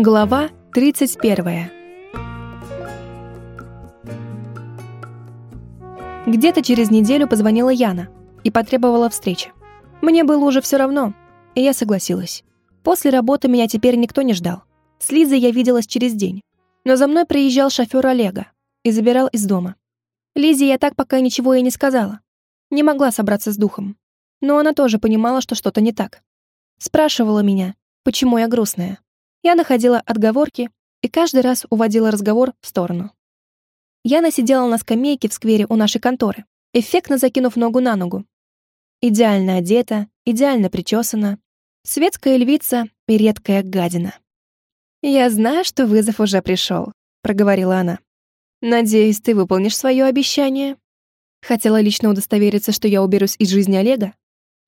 Глава 31. Где-то через неделю позвонила Яна и потребовала встречи. Мне было уже все равно, и я согласилась. После работы меня теперь никто не ждал. С Лизой я виделась через день, но за мной приезжал шофер Олега и забирал из дома. Лизе я так пока ничего и не сказала. Не могла собраться с духом. Но она тоже понимала, что что-то не так. Спрашивала меня, почему я грустная. Я находила отговорки и каждый раз уводила разговор в сторону. Яна сидела на скамейке в сквере у нашей конторы, эффектно закинув ногу на ногу. Идеально одета, идеально причесана. Светская львица и редкая гадина. «Я знаю, что вызов уже пришел», — проговорила она. «Надеюсь, ты выполнишь свое обещание?» Хотела лично удостовериться, что я уберусь из жизни Олега.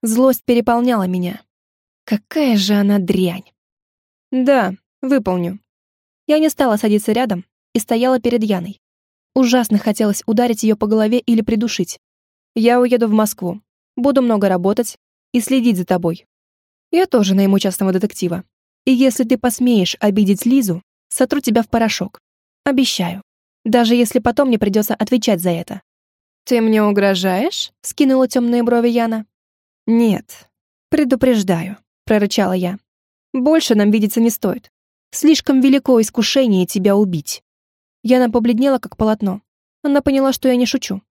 Злость переполняла меня. Какая же она дрянь. «Да, выполню». Я не стала садиться рядом и стояла перед Яной. Ужасно хотелось ударить ее по голове или придушить. «Я уеду в Москву, буду много работать и следить за тобой. Я тоже найму частного детектива. И если ты посмеешь обидеть Лизу, сотру тебя в порошок. Обещаю. Даже если потом мне придется отвечать за это». «Ты мне угрожаешь?» — скинула темные брови Яна. «Нет, предупреждаю», — прорычала я. Больше нам видеться не стоит. Слишком велико искушение тебя убить. Яна побледнела, как полотно. Она поняла, что я не шучу.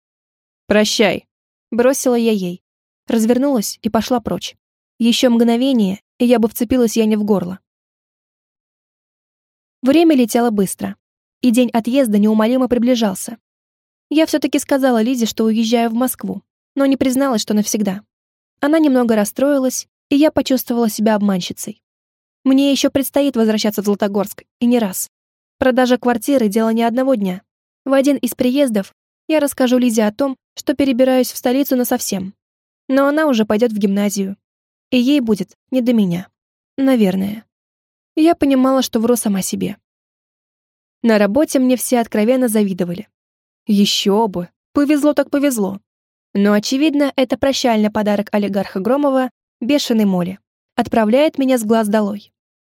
«Прощай», — бросила я ей. Развернулась и пошла прочь. Еще мгновение, и я бы вцепилась Яне в горло. Время летело быстро, и день отъезда неумолимо приближался. Я все-таки сказала Лизе, что уезжаю в Москву, но не призналась, что навсегда. Она немного расстроилась, и я почувствовала себя обманщицей. Мне еще предстоит возвращаться в Златогорск, и не раз. Продажа квартиры — дело не одного дня. В один из приездов я расскажу Лизе о том, что перебираюсь в столицу насовсем. Но она уже пойдет в гимназию. И ей будет не до меня. Наверное. Я понимала, что вру сама себе. На работе мне все откровенно завидовали. Еще бы, повезло так повезло. Но, очевидно, это прощальный подарок олигарха Громова бешеной моли отправляет меня с глаз долой.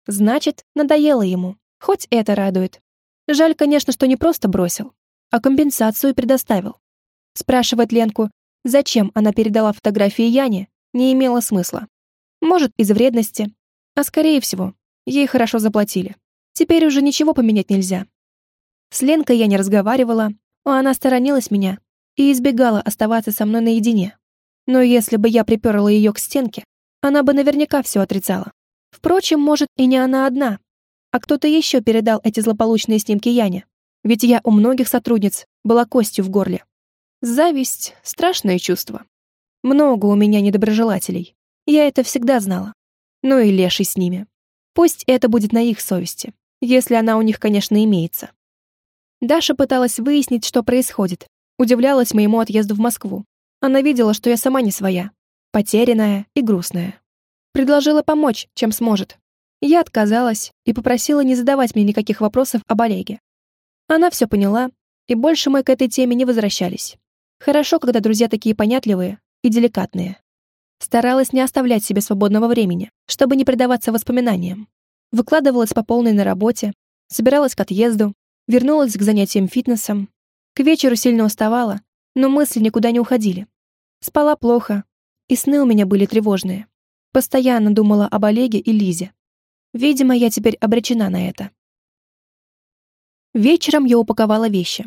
Значит, надоело ему, хоть это радует. Жаль, конечно, что не просто бросил, а компенсацию предоставил. Спрашивать Ленку, зачем она передала фотографии Яне, не имело смысла. Может, из вредности, а скорее всего, ей хорошо заплатили. Теперь уже ничего поменять нельзя. С Ленкой я не разговаривала, а она сторонилась меня и избегала оставаться со мной наедине. Но если бы я приперла ее к стенке, она бы наверняка все отрицала. Впрочем, может, и не она одна, а кто-то еще передал эти злополучные снимки Яне. Ведь я у многих сотрудниц была костью в горле. Зависть — страшное чувство. Много у меня недоброжелателей. Я это всегда знала. Ну и леший с ними. Пусть это будет на их совести, если она у них, конечно, имеется. Даша пыталась выяснить, что происходит. Удивлялась моему отъезду в Москву. Она видела, что я сама не своя, потерянная и грустная. Предложила помочь, чем сможет. Я отказалась и попросила не задавать мне никаких вопросов об Олеге. Она все поняла, и больше мы к этой теме не возвращались. Хорошо, когда друзья такие понятливые и деликатные. Старалась не оставлять себе свободного времени, чтобы не предаваться воспоминаниям. Выкладывалась по полной на работе, собиралась к отъезду, вернулась к занятиям фитнесом. К вечеру сильно уставала, но мысли никуда не уходили. Спала плохо, и сны у меня были тревожные. Постоянно думала об Олеге и Лизе. Видимо, я теперь обречена на это. Вечером я упаковала вещи.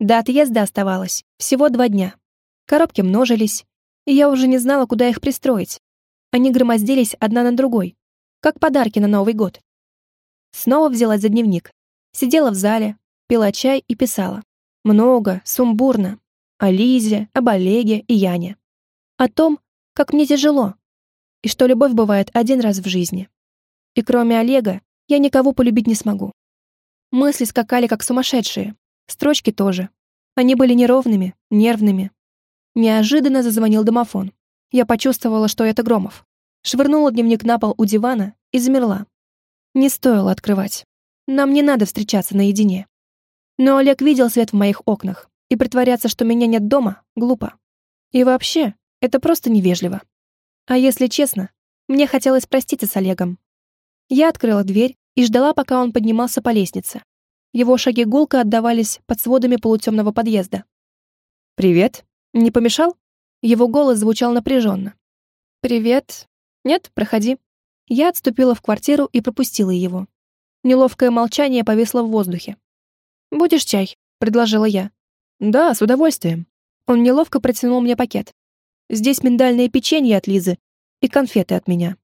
До отъезда оставалось всего два дня. Коробки множились, и я уже не знала, куда их пристроить. Они громоздились одна на другой, как подарки на Новый год. Снова взялась за дневник. Сидела в зале, пила чай и писала. Много, сумбурно. О Лизе, об Олеге и Яне. О том, как мне тяжело, и что любовь бывает один раз в жизни. И кроме Олега, я никого полюбить не смогу. Мысли скакали как сумасшедшие, строчки тоже. Они были неровными, нервными. Неожиданно зазвонил домофон. Я почувствовала, что это Громов. Швырнула дневник на пол у дивана и замерла. Не стоило открывать. Нам не надо встречаться наедине. Но Олег видел свет в моих окнах, и притворяться, что меня нет дома, глупо. И вообще, это просто невежливо. А если честно, мне хотелось проститься с Олегом. Я открыла дверь и ждала, пока он поднимался по лестнице. Его шаги гулко отдавались под сводами полутемного подъезда. «Привет. Не помешал?» Его голос звучал напряженно. «Привет. Нет, проходи». Я отступила в квартиру и пропустила его. Неловкое молчание повисло в воздухе. «Будешь чай?» — предложила я. «Да, с удовольствием». Он неловко протянул мне пакет. «Здесь миндальное печенье от Лизы и конфеты от меня.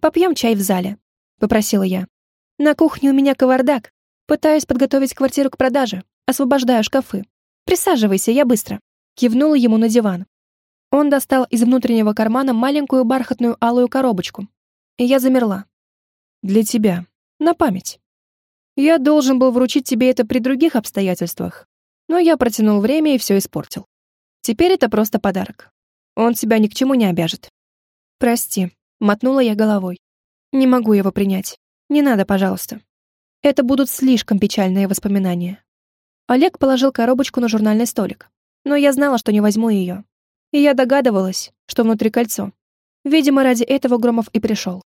Попьем чай в зале», — попросила я. «На кухне у меня кавардак. Пытаюсь подготовить квартиру к продаже, освобождаю шкафы. Присаживайся, я быстро». Кивнула ему на диван. Он достал из внутреннего кармана маленькую бархатную алую коробочку. И я замерла. «Для тебя. На память». Я должен был вручить тебе это при других обстоятельствах, но я протянул время и все испортил. Теперь это просто подарок. Он тебя ни к чему не обяжет. Прости, мотнула я головой. Не могу его принять. Не надо, пожалуйста. Это будут слишком печальные воспоминания. Олег положил коробочку на журнальный столик, но я знала, что не возьму ее. И я догадывалась, что внутри кольцо. Видимо, ради этого Громов и пришел.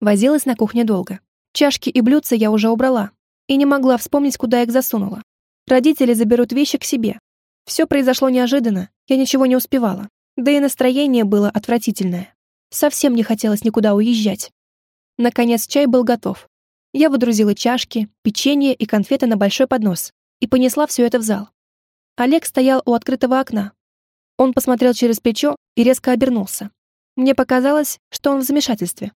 Возилась на кухне долго. Чашки и блюдца я уже убрала и не могла вспомнить, куда их засунула. Родители заберут вещи к себе. Все произошло неожиданно, я ничего не успевала. Да и настроение было отвратительное. Совсем не хотелось никуда уезжать. Наконец чай был готов. Я выдрузила чашки, печенье и конфеты на большой поднос и понесла все это в зал. Олег стоял у открытого окна. Он посмотрел через плечо и резко обернулся. Мне показалось, что он в замешательстве.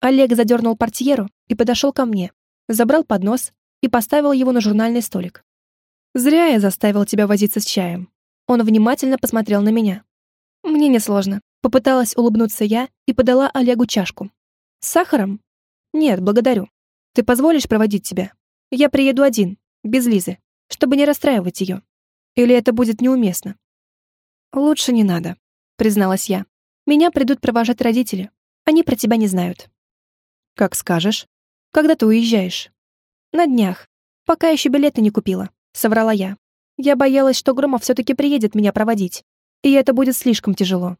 Олег задернул портьеру и подошел ко мне, забрал поднос и поставил его на журнальный столик. «Зря я заставил тебя возиться с чаем». Он внимательно посмотрел на меня. «Мне несложно». Попыталась улыбнуться я и подала Олегу чашку. «С сахаром?» «Нет, благодарю. Ты позволишь проводить тебя? Я приеду один, без Лизы, чтобы не расстраивать ее. Или это будет неуместно?» «Лучше не надо», — призналась я. «Меня придут провожать родители. Они про тебя не знают». «Как скажешь. Когда ты уезжаешь?» «На днях. Пока еще билеты не купила», — соврала я. «Я боялась, что Громов все-таки приедет меня проводить, и это будет слишком тяжело.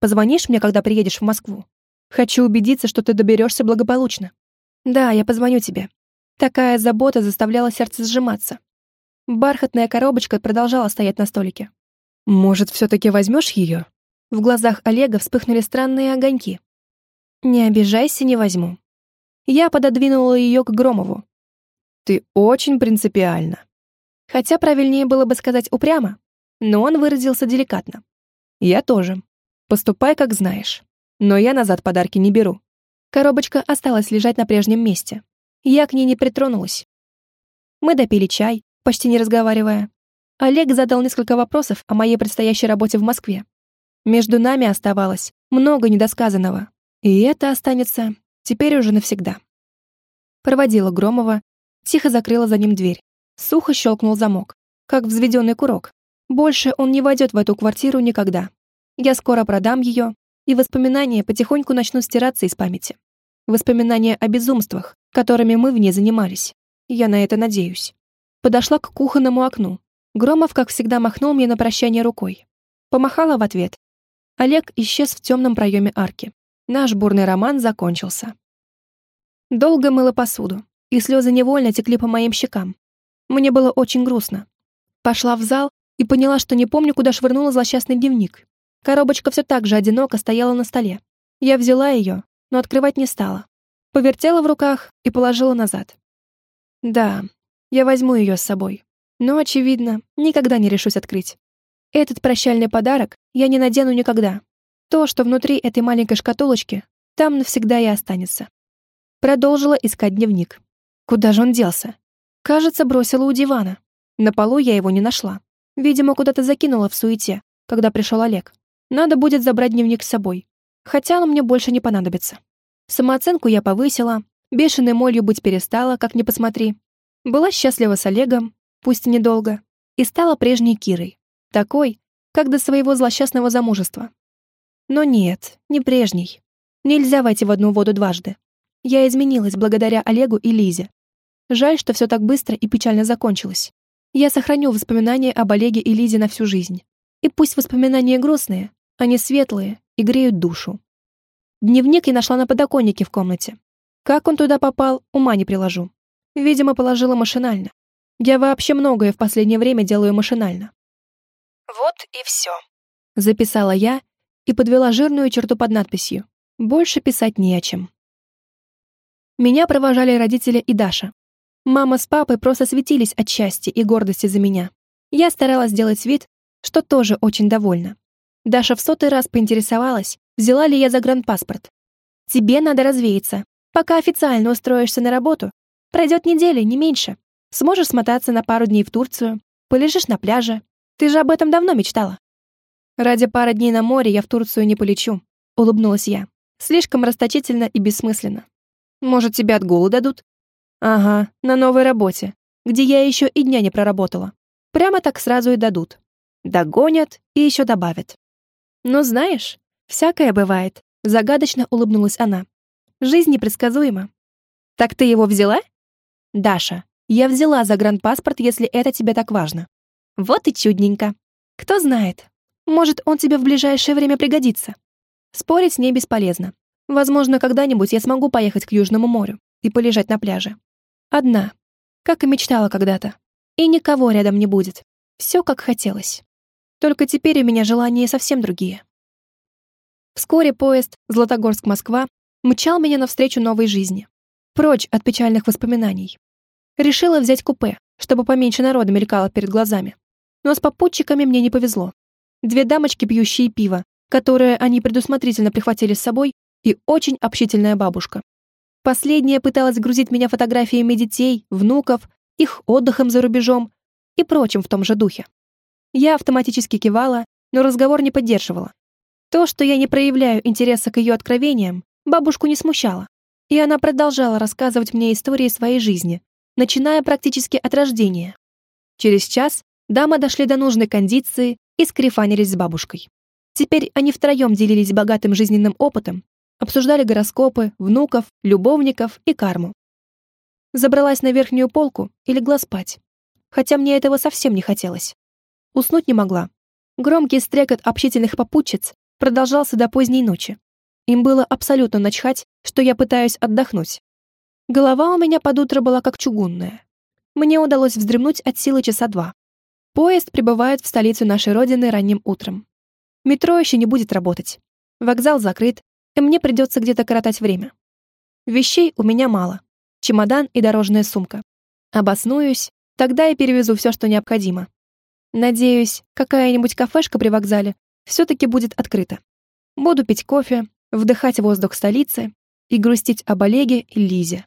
Позвонишь мне, когда приедешь в Москву? Хочу убедиться, что ты доберешься благополучно». «Да, я позвоню тебе». Такая забота заставляла сердце сжиматься. Бархатная коробочка продолжала стоять на столике. «Может, все-таки возьмешь ее?» В глазах Олега вспыхнули странные огоньки. «Не обижайся, не возьму. Я пододвинула ее к Громову. «Ты очень принципиальна». Хотя правильнее было бы сказать упрямо, но он выразился деликатно. «Я тоже. Поступай, как знаешь. Но я назад подарки не беру». Коробочка осталась лежать на прежнем месте. Я к ней не притронулась. Мы допили чай, почти не разговаривая. Олег задал несколько вопросов о моей предстоящей работе в Москве. Между нами оставалось много недосказанного, и это останется Теперь уже навсегда. Проводила Громова, тихо закрыла за ним дверь. Сухо щелкнул замок, как взведенный курок. Больше он не войдет в эту квартиру никогда. Я скоро продам ее, и воспоминания потихоньку начнут стираться из памяти. Воспоминания о безумствах, которыми мы в ней занимались. Я на это надеюсь. Подошла к кухонному окну. Громов, как всегда, махнул мне на прощание рукой. Помахала в ответ. Олег исчез в темном проеме арки. Наш бурный роман закончился. Долго мыла посуду, и слезы невольно текли по моим щекам. Мне было очень грустно. Пошла в зал и поняла, что не помню, куда швырнула злосчастный дневник. Коробочка все так же одиноко стояла на столе. Я взяла ее, но открывать не стала. Повертела в руках и положила назад. Да, я возьму ее с собой. Но, очевидно, никогда не решусь открыть. Этот прощальный подарок я не надену никогда. То, что внутри этой маленькой шкатулочки, там навсегда и останется. Продолжила искать дневник. Куда же он делся? Кажется, бросила у дивана. На полу я его не нашла. Видимо, куда-то закинула в суете, когда пришел Олег. Надо будет забрать дневник с собой. Хотя он мне больше не понадобится. Самооценку я повысила, бешеной молью быть перестала, как ни посмотри. Была счастлива с Олегом, пусть и недолго, и стала прежней Кирой. Такой, как до своего злосчастного замужества. Но нет, не прежний. Нельзя войти в одну воду дважды. Я изменилась благодаря Олегу и Лизе. Жаль, что все так быстро и печально закончилось. Я сохраню воспоминания об Олеге и Лизе на всю жизнь. И пусть воспоминания грустные, они светлые и греют душу. Дневник я нашла на подоконнике в комнате. Как он туда попал, ума не приложу. Видимо, положила машинально. Я вообще многое в последнее время делаю машинально. Вот и все. Записала я и подвела жирную черту под надписью. Больше писать не о чем. Меня провожали родители и Даша. Мама с папой просто светились от счастья и гордости за меня. Я старалась сделать вид, что тоже очень довольна. Даша в сотый раз поинтересовалась, взяла ли я загранпаспорт. «Тебе надо развеяться. Пока официально устроишься на работу, пройдет неделя, не меньше. Сможешь смотаться на пару дней в Турцию, полежишь на пляже. Ты же об этом давно мечтала». «Ради пары дней на море я в Турцию не полечу», — улыбнулась я. «Слишком расточительно и бессмысленно. Может, тебя отгулу дадут?» «Ага, на новой работе, где я еще и дня не проработала. Прямо так сразу и дадут. Догонят и еще добавят. «Ну, знаешь, всякое бывает», — загадочно улыбнулась она. «Жизнь непредсказуема». «Так ты его взяла?» «Даша, я взяла загранпаспорт, если это тебе так важно». «Вот и чудненько. Кто знает, может, он тебе в ближайшее время пригодится». Спорить с ней бесполезно. Возможно, когда-нибудь я смогу поехать к Южному морю и полежать на пляже. Одна, как и мечтала когда-то. И никого рядом не будет. Все как хотелось. Только теперь у меня желания совсем другие. Вскоре поезд Златогорск-Москва мчал меня навстречу новой жизни. Прочь от печальных воспоминаний. Решила взять купе, чтобы поменьше народа мелькало перед глазами. Но с попутчиками мне не повезло. Две дамочки, пьющие пиво, которое они предусмотрительно прихватили с собой, и очень общительная бабушка. Последняя пыталась грузить меня фотографиями детей, внуков, их отдыхом за рубежом и прочим в том же духе. Я автоматически кивала, но разговор не поддерживала. То, что я не проявляю интереса к ее откровениям, бабушку не смущало. И она продолжала рассказывать мне истории своей жизни, начиная практически от рождения. Через час дамы дошли до нужной кондиции и скрифанились с бабушкой. Теперь они втроем делились богатым жизненным опытом, обсуждали гороскопы, внуков, любовников и карму. Забралась на верхнюю полку и легла спать, хотя мне этого совсем не хотелось. Уснуть не могла. Громкий стрекот общительных попутчиц продолжался до поздней ночи. Им было абсолютно начхать, что я пытаюсь отдохнуть. Голова у меня под утро была как чугунная. Мне удалось вздремнуть от силы часа два. Поезд прибывает в столицу нашей родины ранним утром. Метро еще не будет работать. Вокзал закрыт, и мне придется где-то коротать время. Вещей у меня мало. Чемодан и дорожная сумка. Обоснуюсь, тогда я перевезу все, что необходимо. Надеюсь, какая-нибудь кафешка при вокзале все-таки будет открыта. Буду пить кофе, вдыхать воздух столицы и грустить об Олеге и Лизе.